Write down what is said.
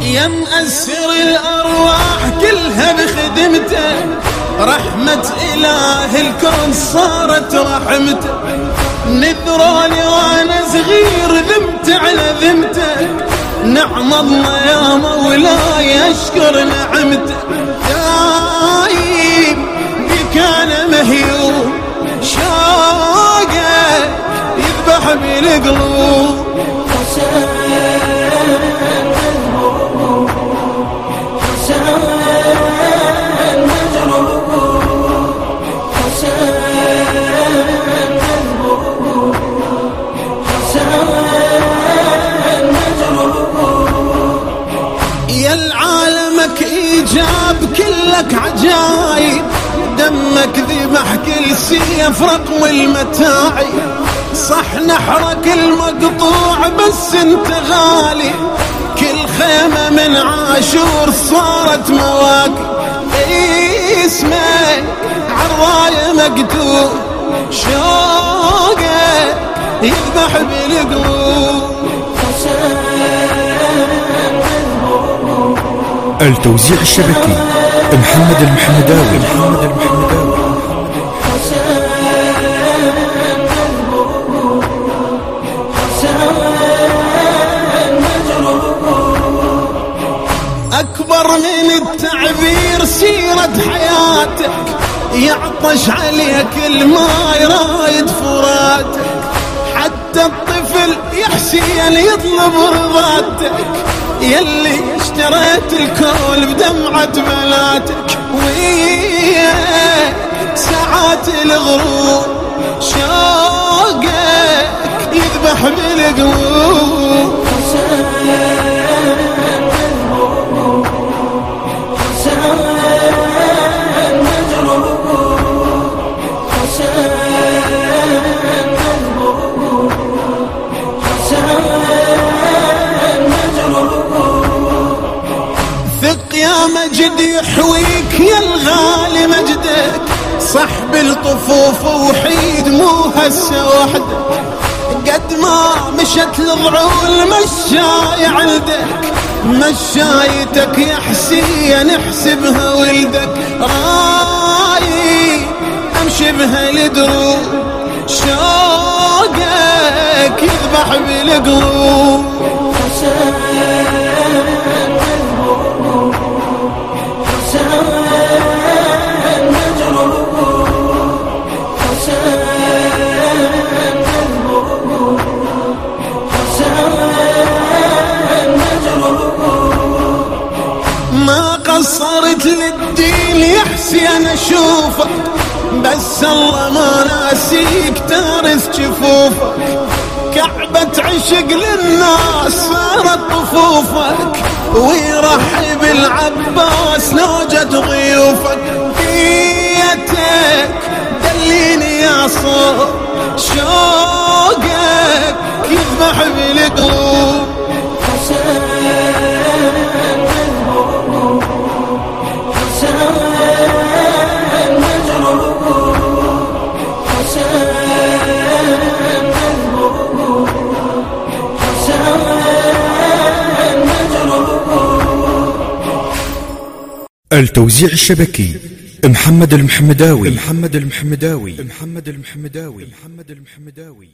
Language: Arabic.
يا مأسر الأرواح كلها بخدمته رحمة إله الكون صارت رحمته. نذروني وأنا صغير ذمت على ذمته نعم الله يا مولاي أشكر نعمته دايم بك أنا مهيوب شوقه يذبح بالقلوب. العالمك إيجاب كلك عجايب دمك ذبح كل سيف رقم المتاعي صح نحرك المقطوع بس أنت غالي كل خيمة من عاشور صارت مواقف اسمك عالراية مكتوب شوقك يذبح بالقلوب. التوزيع الشبكي محمد المحمداوي. محمد المحمداوي أكبر من التعبير سيرة حياتك يعطش عليك الماي رايد فراتك. حتى الطفل يحسين يطلب رضاتك يلي اشتريت الكون بدمعة بناتك ويا ساعات الغروب شوقك يذبح بالقلوب. يا مجد يحويك يا الغالي مجدك صح بالطفوف وحيد مو هسه وحدك. قد ما مشت الضعول مشاي عندك مشايتك يا حسين احسبها ولدك. راي امشي بها الدروب شوقك يذبح بالقلوب. قصرت للدين يا حسين اشوفك بس الله ما ناسيك تارس جفوفك كعبة عشق للناس صارت طفوفك ويرحب العباس لوجة ضيوفك. بيتك دليني يا صوت شوقك يذبح بالقلوب التوزيع الشبكي محمد المحمداوي. محمد المحمداوي. محمد المحمداوي. محمد المحمداوي.